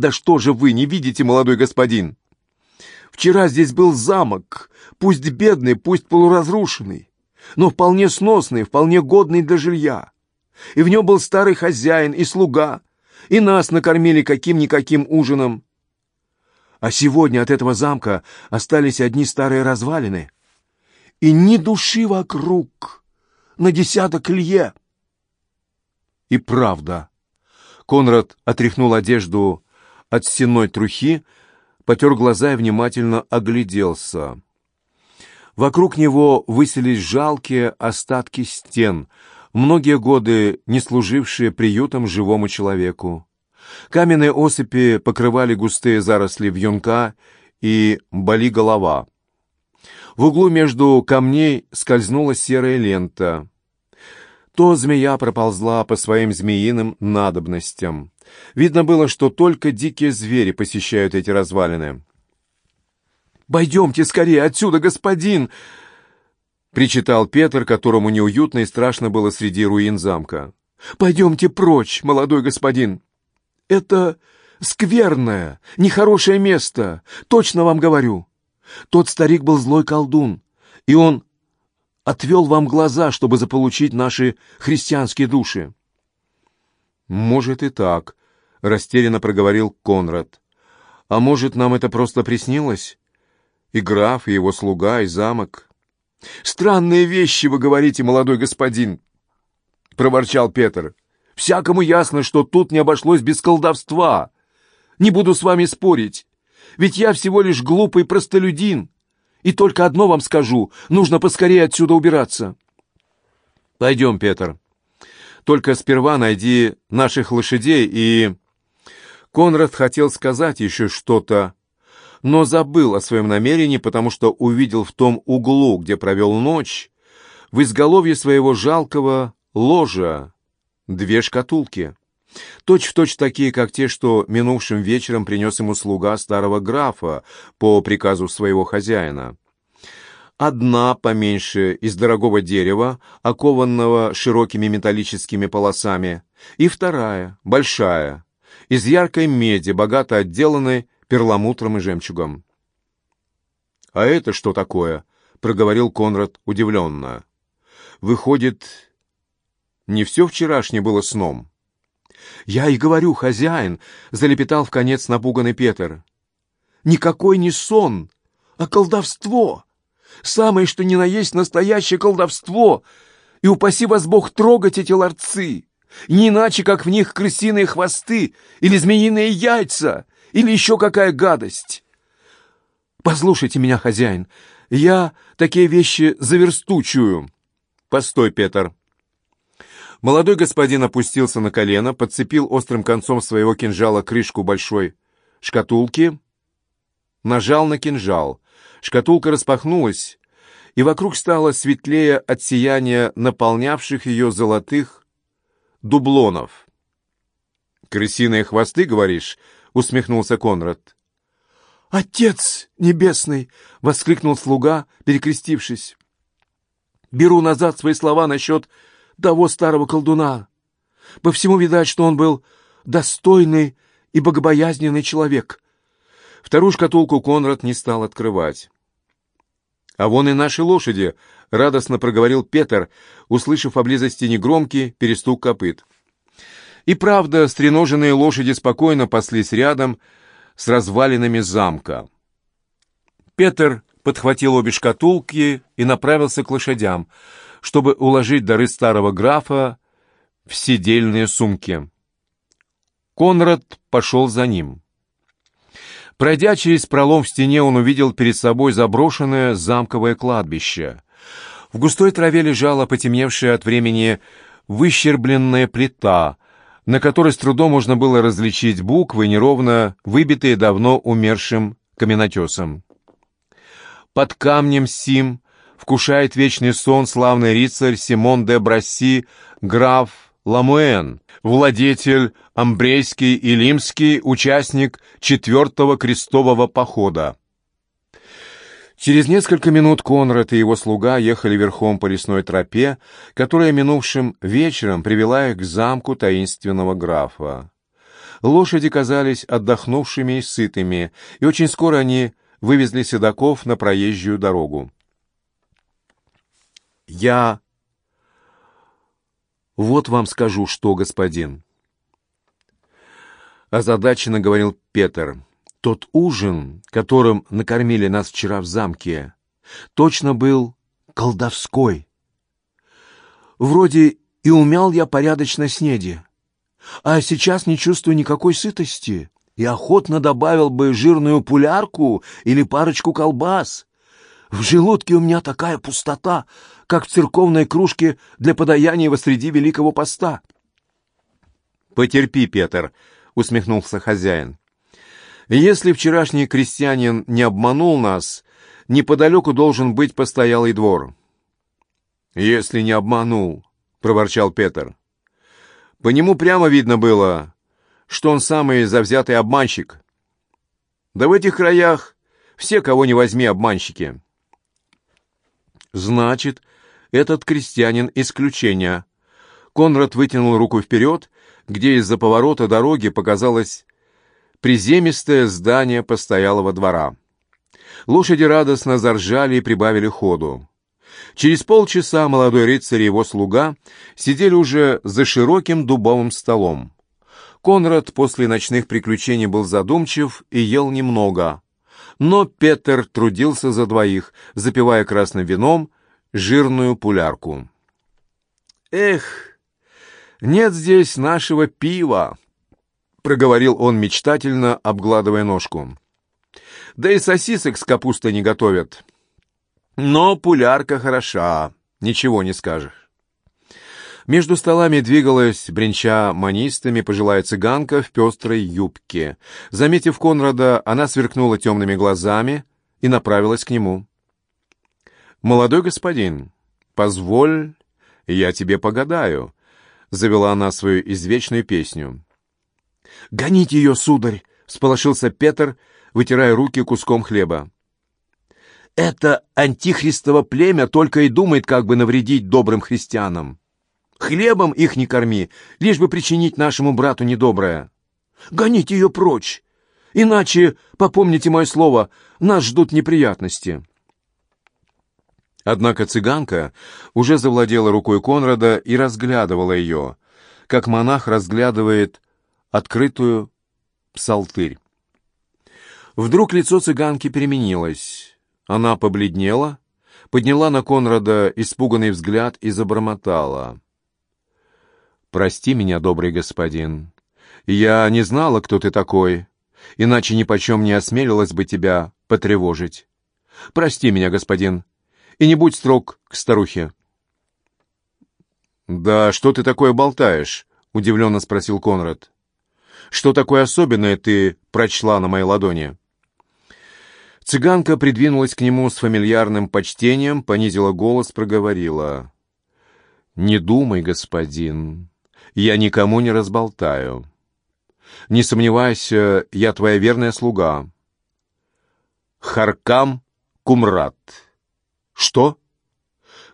«Да что же вы не видите, молодой господин? Вчера здесь был замок, пусть бедный, пусть полуразрушенный, но вполне сносный, вполне годный для жилья. И в нем был старый хозяин и слуга, и нас накормили каким-никаким ужином. А сегодня от этого замка остались одни старые развалины, и ни души вокруг, на десяток лье. И правда. Конрад отряхнул одежду от стенной трухи, потер глаза и внимательно огляделся. Вокруг него выселись жалкие остатки стен, многие годы не служившие приютом живому человеку. Каменные осыпи покрывали густые заросли вьюнка и боли голова. В углу между камней скользнула серая лента. То змея проползла по своим змеиным надобностям. Видно было, что только дикие звери посещают эти развалины. «Пойдемте скорее отсюда, господин!» — причитал Петр, которому неуютно и страшно было среди руин замка. «Пойдемте прочь, молодой господин! Это скверное, нехорошее место, точно вам говорю. Тот старик был злой колдун, и он отвел вам глаза, чтобы заполучить наши христианские души». «Может и так», — растерянно проговорил Конрад. «А может, нам это просто приснилось? И граф, и его слуга, и замок». «Странные вещи вы говорите, молодой господин», — проворчал Петр. «Всякому ясно, что тут не обошлось без колдовства. Не буду с вами спорить, ведь я всего лишь глупый простолюдин. И только одно вам скажу, нужно поскорее отсюда убираться». «Пойдем, Петр. Только сперва найди наших лошадей и...» Конрад хотел сказать еще что-то, но забыл о своем намерении, потому что увидел в том углу, где провел ночь, в изголовье своего жалкого ложа две шкатулки. Точь-в-точь точь такие, как те, что минувшим вечером принес ему слуга старого графа по приказу своего хозяина. Одна поменьше, из дорогого дерева, окованного широкими металлическими полосами, и вторая, большая, из яркой меди, богато отделанной перламутром и жемчугом. «А это что такое?» — проговорил Конрад удивленно. «Выходит, не все вчерашнее было сном?» «Я и говорю, хозяин!» — залепетал в конец напуганный Петр. «Никакой не сон, а колдовство! Самое, что ни на есть настоящее колдовство! И упаси вас Бог трогать эти ларцы! Не иначе, как в них крысиные хвосты или змеиные яйца, или еще какая гадость. Послушайте меня, хозяин, я такие вещи заверстучую. Постой, Петр. Молодой господин опустился на колено, подцепил острым концом своего кинжала крышку большой шкатулки, нажал на кинжал. Шкатулка распахнулась, и вокруг стало светлее от сияния наполнявших ее золотых дублонов. «Крысиные хвосты, говоришь?» — усмехнулся Конрад. «Отец небесный!» — воскликнул слуга, перекрестившись. «Беру назад свои слова насчет того старого колдуна. По всему видать, что он был достойный и богобоязненный человек». Вторую шкатулку Конрад не стал открывать. «А вон и наши лошади!» — радостно проговорил Петр, услышав поблизости негромкий перестук копыт. И правда, стреноженные лошади спокойно паслись рядом с развалинами замка. Петр подхватил обе шкатулки и направился к лошадям, чтобы уложить дары старого графа в сидельные сумки. Конрад пошел за ним. Пройдя через пролом в стене, он увидел перед собой заброшенное замковое кладбище. В густой траве лежала потемневшая от времени выщербленная плита, на которой с трудом можно было различить буквы, неровно выбитые давно умершим каменотесом. Под камнем сим вкушает вечный сон славный рыцарь Симон де Брасси, граф Ламуэн, владетель Амбрейский и Лимский, участник четвертого крестового похода. Через несколько минут Конрад и его слуга ехали верхом по лесной тропе, которая минувшим вечером привела их к замку таинственного графа. Лошади казались отдохнувшими и сытыми, и очень скоро они вывезли седаков на проезжую дорогу. «Я вот вам скажу, что, господин». Озадаченно говорил Петр. «Тот ужин, которым накормили нас вчера в замке, точно был колдовской. Вроде и умял я порядочно снеди, а сейчас не чувствую никакой сытости и охотно добавил бы жирную пулярку или парочку колбас. В желудке у меня такая пустота, как в церковной кружке для подаяния во среди Великого Поста. «Потерпи, Петр», — усмехнулся хозяин. «Если вчерашний крестьянин не обманул нас, неподалеку должен быть постоялый двор». «Если не обманул», — проворчал Петр. «По нему прямо видно было, что он самый завзятый обманщик. Да в этих краях все, кого не возьми, обманщики». «Значит, этот крестьянин исключение». Конрад вытянул руку вперед, где из-за поворота дороги показалось приземистое здание постоялого двора. Лошади радостно заржали и прибавили ходу. Через полчаса молодой рыцарь и его слуга сидели уже за широким дубовым столом. Конрад после ночных приключений был задумчив и ел немного. Но Петер трудился за двоих, запивая красным вином жирную пулярку. «Эх, нет здесь нашего пива!» — проговорил он мечтательно, обгладывая ножку. «Да и сосисок с капустой не готовят. Но пулярка хороша, ничего не скажешь». Между столами двигалась, бренча манистами, пожилая цыганка в пестрой юбке. Заметив Конрада, она сверкнула темными глазами и направилась к нему. «Молодой господин, позволь, я тебе погадаю», — завела она свою извечную песню. «Гоните ее, сударь!» — всполошился Петр, вытирая руки куском хлеба. «Это антихристово племя только и думает, как бы навредить добрым христианам. Хлебом их не корми, лишь бы причинить нашему брату недоброе. Гоните ее прочь, иначе, попомните мое слово, нас ждут неприятности». Однако цыганка уже завладела рукой Конрада и разглядывала ее, как монах разглядывает открытую псалтырь. Вдруг лицо цыганки переменилось. Она побледнела, подняла на Конрада испуганный взгляд и забормотала. «Прости меня, добрый господин. Я не знала, кто ты такой, иначе ни почем не осмелилась бы тебя потревожить. Прости меня, господин, и не будь строг к старухе». «Да что ты такое болтаешь?» — удивленно спросил Конрад. «Что такое особенное ты прочла на моей ладони?» Цыганка придвинулась к нему с фамильярным почтением, понизила голос, проговорила. «Не думай, господин, я никому не разболтаю. Не сомневайся, я твоя верная слуга. Харкам Кумрат». «Что?»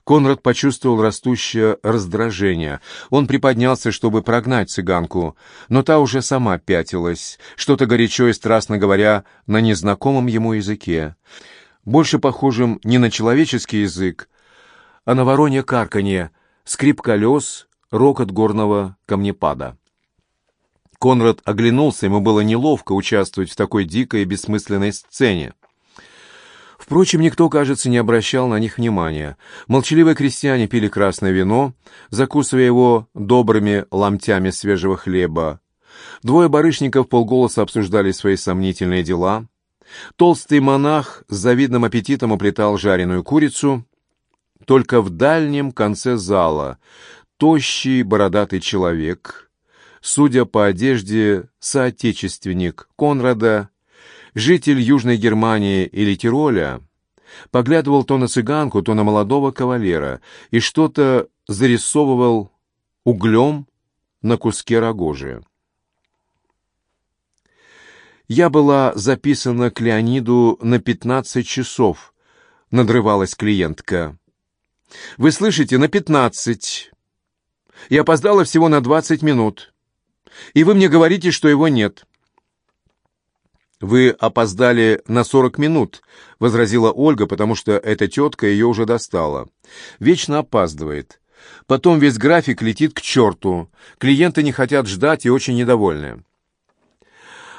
Конрад почувствовал растущее раздражение. Он приподнялся, чтобы прогнать цыганку, но та уже сама пятилась, что-то горячо и страстно говоря на незнакомом ему языке, больше похожем не на человеческий язык, а на воронье карканье, скрип колес, рокот горного камнепада. Конрад оглянулся, ему было неловко участвовать в такой дикой и бессмысленной сцене. Впрочем, никто, кажется, не обращал на них внимания. Молчаливые крестьяне пили красное вино, закусывая его добрыми ломтями свежего хлеба. Двое барышников полголоса обсуждали свои сомнительные дела. Толстый монах с завидным аппетитом уплетал жареную курицу. Только в дальнем конце зала тощий бородатый человек, судя по одежде, соотечественник Конрада, житель Южной Германии или Тироля, поглядывал то на цыганку, то на молодого кавалера и что-то зарисовывал углем на куске рогожи. Я была записана к Леониду на 15 часов, надрывалась клиентка. «Вы слышите, на 15 и опоздала всего на 20 минут. И вы мне говорите, что его нет. «Вы опоздали на 40 минут», — возразила Ольга, потому что эта тетка ее уже достала. «Вечно опаздывает. Потом весь график летит к черту. Клиенты не хотят ждать и очень недовольны».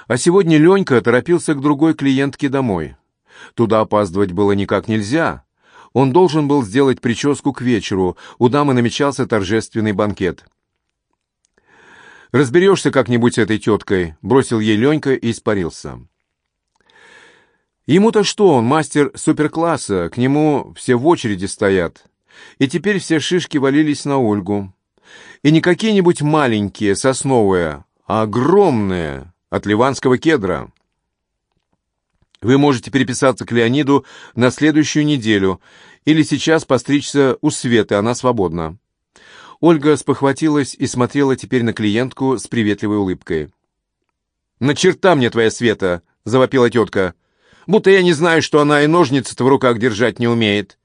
А сегодня Лёнька торопился к другой клиентке домой. Туда опаздывать было никак нельзя, он должен был сделать прическу к вечеру. У дамы намечался торжественный банкет. «Разберешься как-нибудь с этой теткой», — бросил ей Ленька и испарился. Ему-то что, он мастер суперкласса, к нему все в очереди стоят. И теперь все шишки валились на Ольгу. И не какие-нибудь маленькие, сосновые, а огромные, от ливанского кедра. Вы можете переписаться к Леониду на следующую неделю или сейчас постричься у Светы, она свободна. Ольга спохватилась и смотрела теперь на клиентку с приветливой улыбкой. «На черта мне твоя Света!» — завопила тетка. «Будто я не знаю, что она и ножницы-то в руках держать не умеет.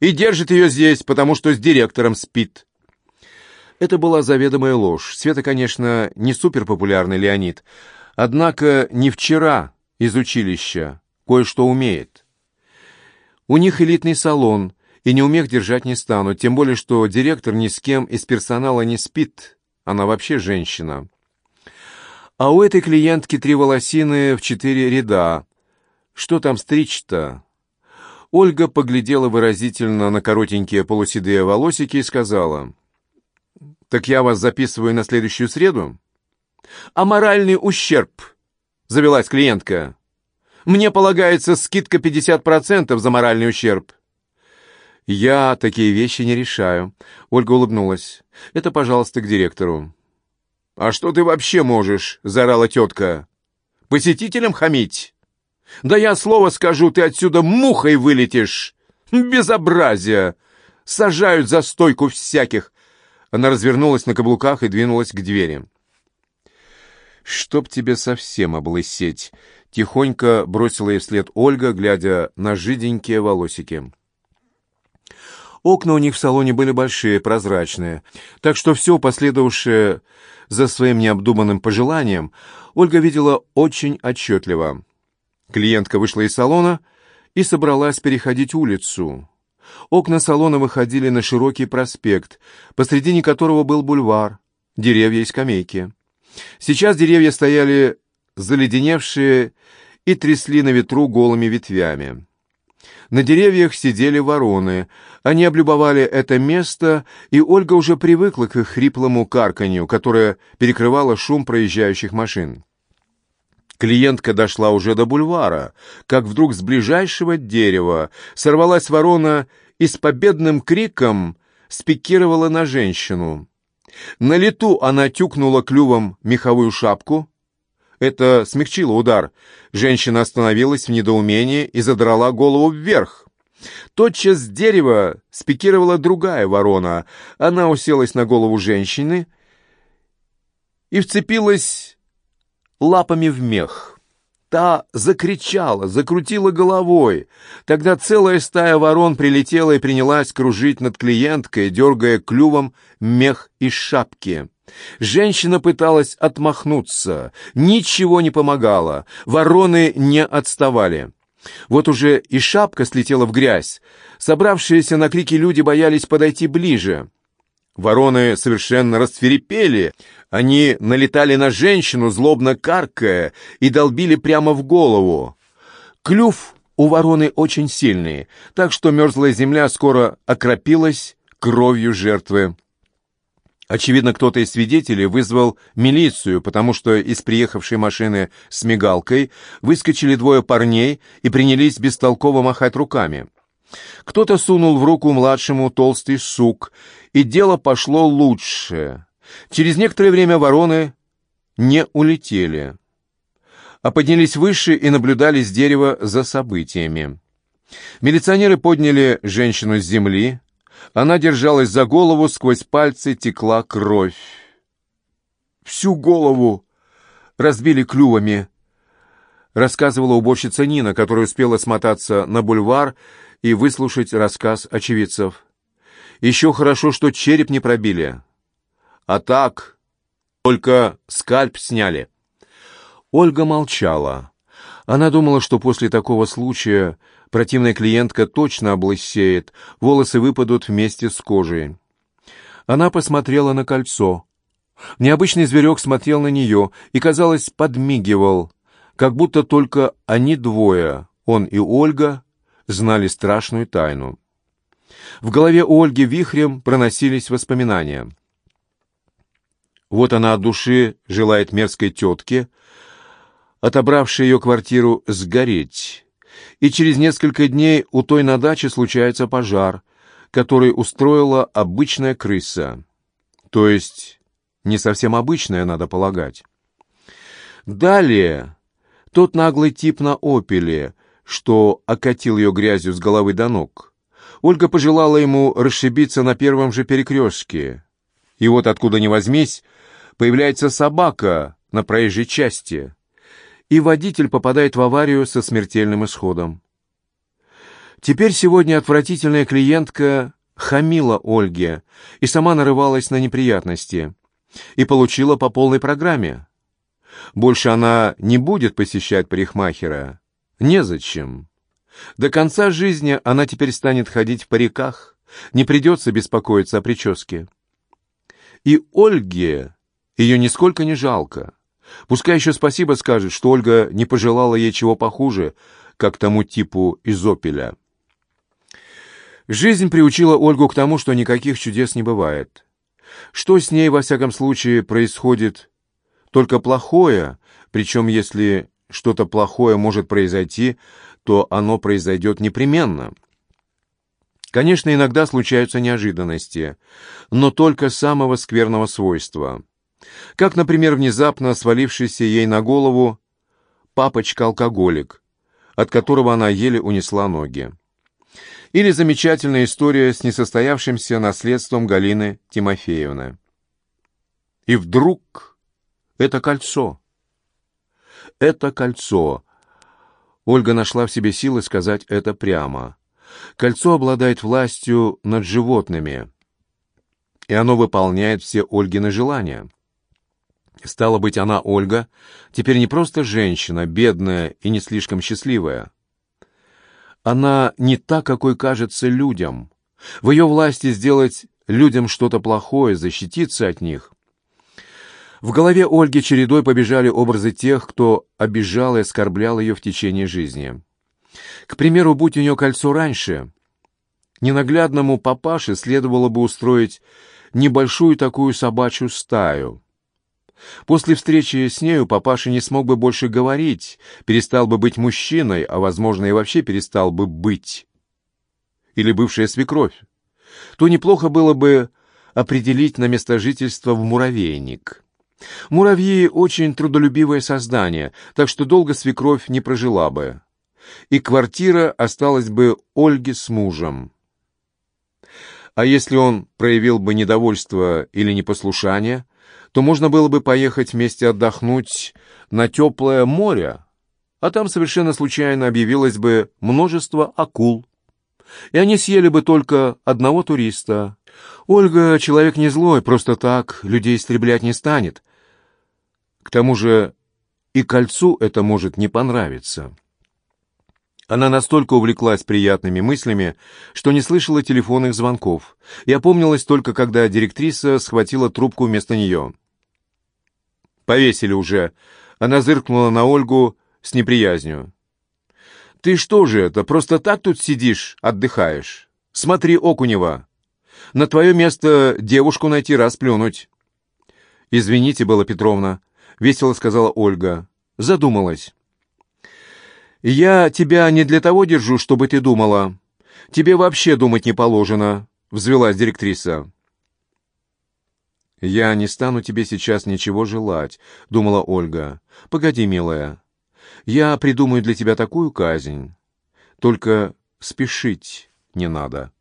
И держит ее здесь, потому что с директором спит». Это была заведомая ложь. Света, конечно, не суперпопулярный Леонид, однако не вчера из училища кое-что умеет. У них элитный салон, и неумех держать не станут, тем более, что директор ни с кем из персонала не спит, она вообще женщина. А у этой клиентки три волосины в четыре ряда. Что там стричь-то? Ольга поглядела выразительно на коротенькие полуседые волосики и сказала, «Так я вас записываю на следующую среду?» «А моральный ущерб?» — завелась клиентка. «Мне полагается скидка 50% за моральный ущерб». «Я такие вещи не решаю», — Ольга улыбнулась. «Это, пожалуйста, к директору». «А что ты вообще можешь?» — заорала тетка. «Посетителям хамить?» «Да я слово скажу, ты отсюда мухой вылетишь!» «Безобразие! Сажают за стойку всяких!» Она развернулась на каблуках и двинулась к двери. «Чтоб тебе совсем облысеть!» — тихонько бросила ей вслед Ольга, глядя на жиденькие волосики. Окна у них в салоне были большие, прозрачные, так что все, последовавшее за своим необдуманным пожеланием, Ольга видела очень отчетливо. Клиентка вышла из салона и собралась переходить улицу. Окна салона выходили на широкий проспект, посредине которого был бульвар, деревья и скамейки. Сейчас деревья стояли заледеневшие и трясли на ветру голыми ветвями. На деревьях сидели вороны. Они облюбовали это место, и Ольга уже привыкла к их хриплому карканью, которое перекрывало шум проезжающих машин. Клиентка дошла уже до бульвара, как вдруг с ближайшего дерева сорвалась ворона и с победным криком спикировала на женщину. На лету она тюкнула клювом меховую шапку, это смягчило удар. Женщина остановилась в недоумении и задрала голову вверх. Тотчас с дерева спикировала другая ворона. Она уселась на голову женщины и вцепилась лапами в мех. Та закричала, закрутила головой. Тогда целая стая ворон прилетела и принялась кружить над клиенткой, дергая клювом мех из шапки. Женщина пыталась отмахнуться. Ничего не помогало. Вороны не отставали. Вот уже и шапка слетела в грязь. Собравшиеся на крики люди боялись подойти ближе. Вороны совершенно расцвирепели. Они налетали на женщину, злобно каркая, и долбили прямо в голову. Клюв у вороны очень сильный, так что мерзлая земля скоро окропилась кровью жертвы. Очевидно, кто-то из свидетелей вызвал милицию, потому что из приехавшей машины с мигалкой выскочили двое парней и принялись бестолково махать руками. Кто-то сунул в руку младшему толстый сук, и дело пошло лучше. Через некоторое время вороны не улетели, а поднялись выше и наблюдали с дерева за событиями. Милиционеры подняли женщину с земли, она держалась за голову, сквозь пальцы текла кровь. «Всю голову разбили клювами», — рассказывала уборщица Нина, которая успела смотаться на бульвар и выслушать рассказ очевидцев. «Еще хорошо, что череп не пробили. А так, Только скальп сняли». Ольга молчала. Она думала, что после такого случая противная клиентка точно облысеет, волосы выпадут вместе с кожей. Она посмотрела на кольцо. Необычный зверек смотрел на нее и, казалось, подмигивал, как будто только они двое, он и Ольга, знали страшную тайну. В голове Ольги вихрем проносились воспоминания. Вот она от души желает мерзкой тетке, отобравшей ее квартиру, сгореть. И через несколько дней у той на даче случается пожар, который устроила обычная крыса. То есть не совсем обычная, надо полагать. Далее тот наглый тип на «Опеле», что окатил ее грязью с головы до ног. Ольга пожелала ему расшибиться на первом же перекрестке. И вот откуда ни возьмись, появляется собака на проезжей части, и водитель попадает в аварию со смертельным исходом. Теперь сегодня отвратительная клиентка хамила Ольге и сама нарывалась на неприятности и получила по полной программе. Больше она не будет посещать парикмахера, Незачем. До конца жизни она теперь станет ходить в париках, не придется беспокоиться о прическе. И Ольге ее нисколько не жалко. Пускай еще спасибо скажет, что Ольга не пожелала ей чего похуже, как тому типу из «Опеля». Жизнь приучила Ольгу к тому, что никаких чудес не бывает. Что с ней, во всяком случае, происходит только плохое, причем если что-то плохое может произойти, то оно произойдет непременно. Конечно, иногда случаются неожиданности, но только самого скверного свойства. Как, например, внезапно свалившийся ей на голову папочка-алкоголик, от которого она еле унесла ноги. Или замечательная история с несостоявшимся наследством Галины Тимофеевны. И вдруг это кольцо это кольцо. Ольга нашла в себе силы сказать это прямо. Кольцо обладает властью над животными, и оно выполняет все Ольгины желания. Стало быть, она, Ольга, теперь не просто женщина, бедная и не слишком счастливая. Она не та, какой кажется людям. В ее власти сделать людям что-то плохое, защититься от них. В голове Ольги чередой побежали образы тех, кто обижал и оскорблял ее в течение жизни. К примеру, будь у нее кольцо раньше, ненаглядному папаше следовало бы устроить небольшую такую собачью стаю. После встречи с нею папаша не смог бы больше говорить, перестал бы быть мужчиной, а, возможно, и вообще перестал бы быть. Или бывшая свекровь. То неплохо было бы определить на место жительства в муравейник. Муравьи — очень трудолюбивое создание, так что долго свекровь не прожила бы. И квартира осталась бы Ольге с мужем. А если он проявил бы недовольство или непослушание, то можно было бы поехать вместе отдохнуть на теплое море, а там совершенно случайно объявилось бы множество акул. И они съели бы только одного туриста. Ольга человек не злой, просто так людей истреблять не станет. К тому же и кольцу это может не понравиться. Она настолько увлеклась приятными мыслями, что не слышала телефонных звонков, и опомнилась только, когда директриса схватила трубку вместо нее. «Повесили уже!» Она зыркнула на Ольгу с неприязнью. «Ты что же это, просто так тут сидишь, отдыхаешь? Смотри, Окунева! На твое место девушку найти раз плюнуть!» «Извините, Белла Петровна», — весело сказала Ольга. Задумалась. «Я тебя не для того держу, чтобы ты думала. Тебе вообще думать не положено», — взвелась директриса. «Я не стану тебе сейчас ничего желать», — думала Ольга. «Погоди, милая. Я придумаю для тебя такую казнь. Только спешить не надо».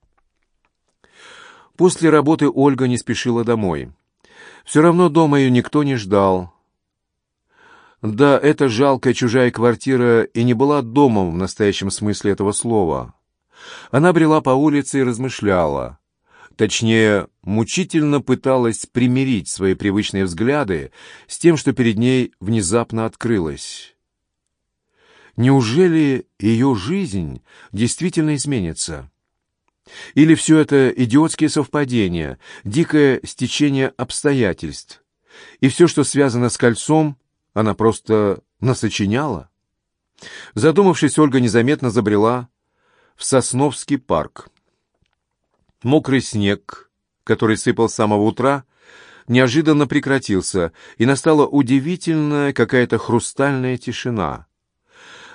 После работы Ольга не спешила домой. Все равно дома ее никто не ждал. Да, эта жалкая чужая квартира и не была домом в настоящем смысле этого слова. Она брела по улице и размышляла. Точнее, мучительно пыталась примирить свои привычные взгляды с тем, что перед ней внезапно открылось. Неужели ее жизнь действительно изменится? Или все это идиотские совпадения, дикое стечение обстоятельств, и все, что связано с кольцом, она просто насочиняла? Задумавшись, Ольга незаметно забрела в Сосновский парк. Мокрый снег, который сыпал с самого утра, неожиданно прекратился, и настала удивительная какая-то хрустальная тишина.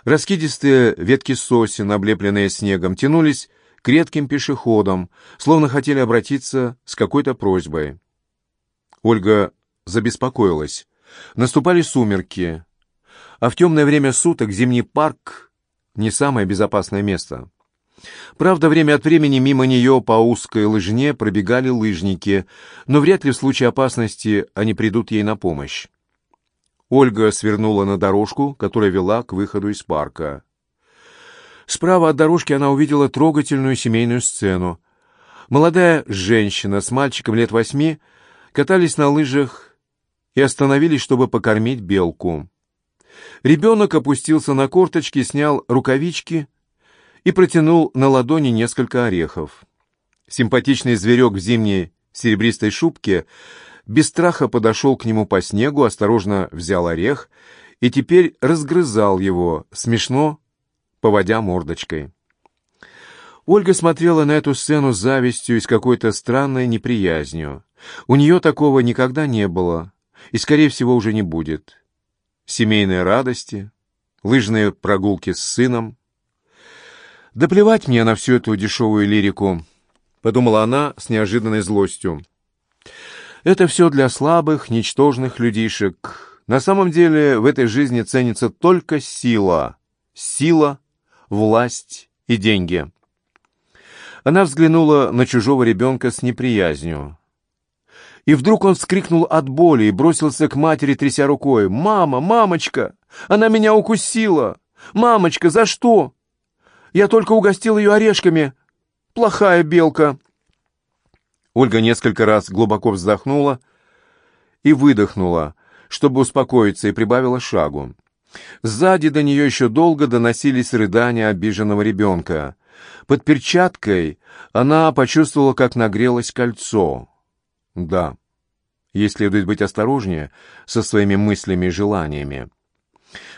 Раскидистые ветки сосен, облепленные снегом, тянулись к редким пешеходам, словно хотели обратиться с какой-то просьбой. Ольга забеспокоилась. Наступали сумерки, а в темное время суток зимний парк — не самое безопасное место. Правда, время от времени мимо нее по узкой лыжне пробегали лыжники, но вряд ли в случае опасности они придут ей на помощь. Ольга свернула на дорожку, которая вела к выходу из парка. Справа от дорожки она увидела трогательную семейную сцену. Молодая женщина с мальчиком лет восьми катались на лыжах и остановились, чтобы покормить белку. Ребенок опустился на корточки, снял рукавички и протянул на ладони несколько орехов. Симпатичный зверек в зимней серебристой шубке без страха подошел к нему по снегу, осторожно взял орех и теперь разгрызал его, смешно поводя мордочкой. Ольга смотрела на эту сцену с завистью и с какой-то странной неприязнью. У нее такого никогда не было и, скорее всего, уже не будет. Семейные радости, лыжные прогулки с сыном — «Да плевать мне на всю эту дешевую лирику», — подумала она с неожиданной злостью. «Это все для слабых, ничтожных людишек. На самом деле в этой жизни ценится только сила. Сила, власть и деньги». Она взглянула на чужого ребенка с неприязнью. И вдруг он вскрикнул от боли и бросился к матери, тряся рукой. «Мама! Мамочка! Она меня укусила! Мамочка, за что?» Я только угостил ее орешками. Плохая белка». Ольга несколько раз глубоко вздохнула и выдохнула, чтобы успокоиться, и прибавила шагу. Сзади до нее еще долго доносились рыдания обиженного ребенка. Под перчаткой она почувствовала, как нагрелось кольцо. Да, ей следует быть осторожнее со своими мыслями и желаниями.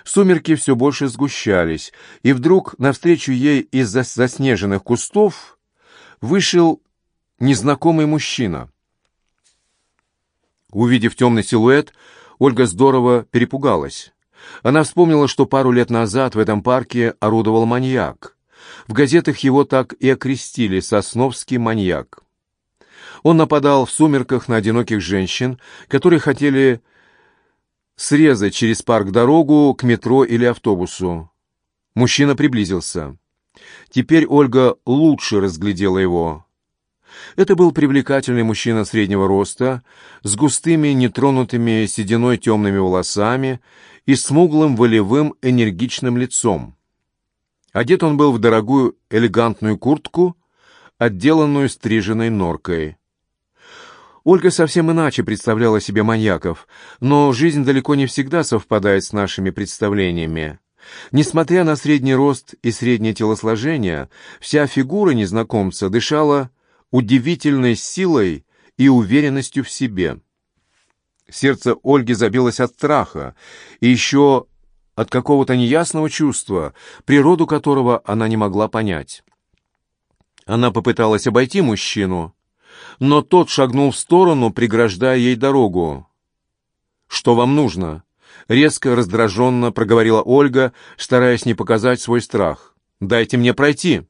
Сумерки все больше сгущались, и вдруг навстречу ей из-за заснеженных кустов вышел незнакомый мужчина. Увидев темный силуэт, Ольга здорово перепугалась. Она вспомнила, что пару лет назад в этом парке орудовал маньяк. В газетах его так и окрестили «Сосновский маньяк». Он нападал в сумерках на одиноких женщин, которые хотели срезать через парк дорогу к метро или автобусу. Мужчина приблизился. Теперь Ольга лучше разглядела его. Это был привлекательный мужчина среднего роста, с густыми, нетронутыми сединой темными волосами и смуглым, волевым, энергичным лицом. Одет он был в дорогую элегантную куртку, отделанную стриженной норкой. Ольга совсем иначе представляла себе маньяков, но жизнь далеко не всегда совпадает с нашими представлениями. Несмотря на средний рост и среднее телосложение, вся фигура незнакомца дышала удивительной силой и уверенностью в себе. Сердце Ольги забилось от страха и еще от какого-то неясного чувства, природу которого она не могла понять. Она попыталась обойти мужчину, но тот шагнул в сторону, преграждая ей дорогу. «Что вам нужно?» — резко, раздраженно проговорила Ольга, стараясь не показать свой страх. «Дайте мне пройти!»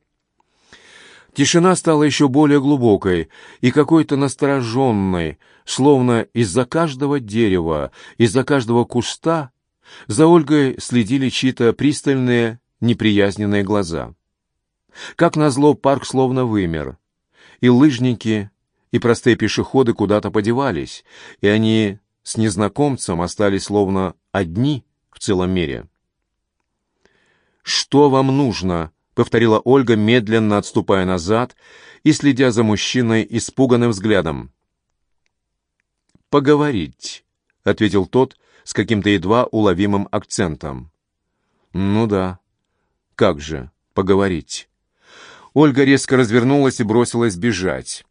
Тишина стала еще более глубокой и какой-то настороженной, словно из-за каждого дерева, из-за каждого куста за Ольгой следили чьи-то пристальные, неприязненные глаза. Как назло, парк словно вымер, и лыжники, и простые пешеходы куда-то подевались, и они с незнакомцем остались словно одни в целом мире. «Что вам нужно?» — повторила Ольга, медленно отступая назад и следя за мужчиной испуганным взглядом. «Поговорить», — ответил тот с каким-то едва уловимым акцентом. «Ну да. Как же поговорить?» Ольга резко развернулась и бросилась бежать.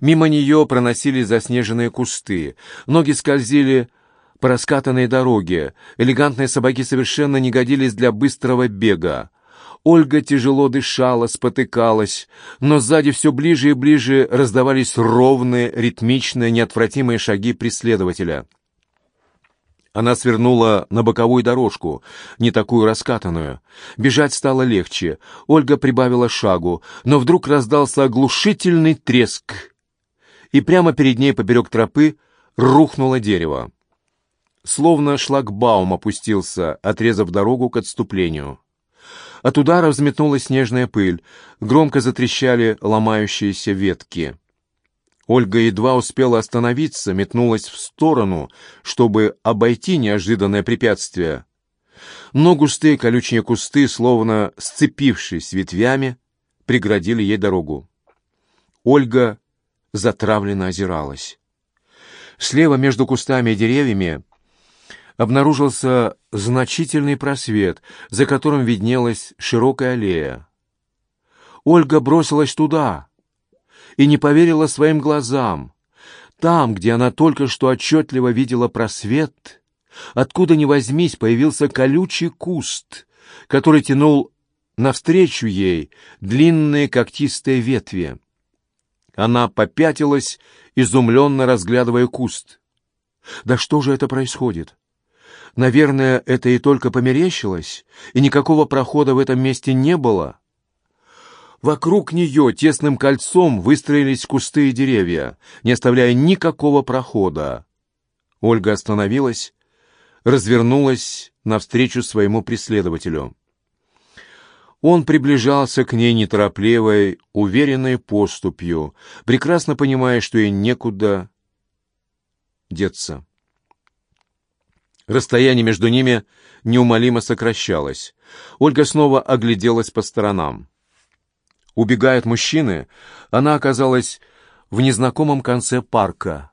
Мимо нее проносились заснеженные кусты, ноги скользили по раскатанной дороге, элегантные собаки совершенно не годились для быстрого бега. Ольга тяжело дышала, спотыкалась, но сзади все ближе и ближе раздавались ровные, ритмичные, неотвратимые шаги преследователя. Она свернула на боковую дорожку, не такую раскатанную. Бежать стало легче. Ольга прибавила шагу, но вдруг раздался оглушительный треск. И прямо перед ней поперек тропы рухнуло дерево. Словно шлагбаум опустился, отрезав дорогу к отступлению. От удара взметнулась снежная пыль, громко затрещали ломающиеся ветки. Ольга едва успела остановиться, метнулась в сторону, чтобы обойти неожиданное препятствие. Но густые колючие кусты, словно сцепившись ветвями, преградили ей дорогу. Ольга затравленно озиралась. Слева между кустами и деревьями обнаружился значительный просвет, за которым виднелась широкая аллея. Ольга бросилась туда и не поверила своим глазам. Там, где она только что отчетливо видела просвет, откуда ни возьмись, появился колючий куст, который тянул навстречу ей длинные когтистые ветви. Она попятилась, изумленно разглядывая куст. «Да что же это происходит?» Наверное, это и только померещилось, и никакого прохода в этом месте не было. Вокруг нее тесным кольцом выстроились кусты и деревья, не оставляя никакого прохода. Ольга остановилась, развернулась навстречу своему преследователю. Он приближался к ней неторопливой, уверенной поступью, прекрасно понимая, что ей некуда деться. Расстояние между ними неумолимо сокращалось. Ольга снова огляделась по сторонам. Убегая от мужчины, она оказалась в незнакомом конце парка.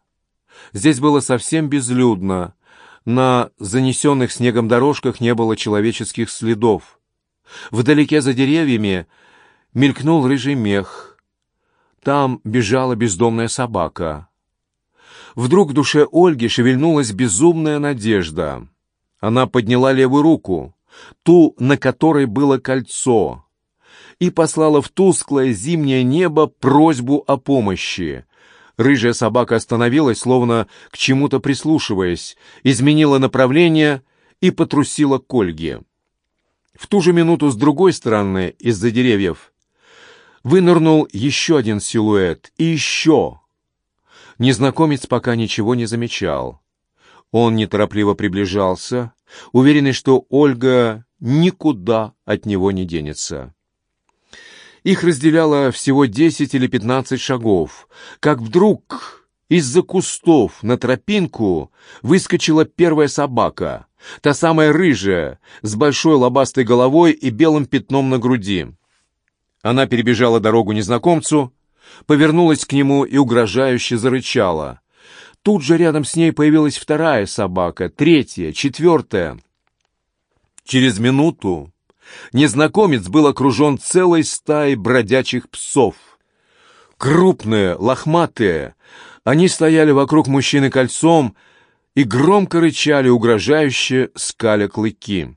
Здесь было совсем безлюдно. На занесенных снегом дорожках не было человеческих следов. Вдалеке за деревьями мелькнул рыжий мех. Там бежала бездомная собака. Вдруг в душе Ольги шевельнулась безумная надежда. Она подняла левую руку, ту, на которой было кольцо, и послала в тусклое зимнее небо просьбу о помощи. Рыжая собака остановилась, словно к чему-то прислушиваясь, изменила направление и потрусила к Ольге. В ту же минуту с другой стороны, из-за деревьев, вынырнул еще один силуэт, и еще. Незнакомец пока ничего не замечал. Он неторопливо приближался, уверенный, что Ольга никуда от него не денется. Их разделяло всего десять или пятнадцать шагов, как вдруг из-за кустов на тропинку выскочила первая собака, та самая рыжая, с большой лобастой головой и белым пятном на груди. Она перебежала дорогу незнакомцу, повернулась к нему и угрожающе зарычала. Тут же рядом с ней появилась вторая собака, третья, четвертая. Через минуту незнакомец был окружен целой стаей бродячих псов. Крупные, лохматые, они стояли вокруг мужчины кольцом и громко рычали, угрожающе скаля клыки.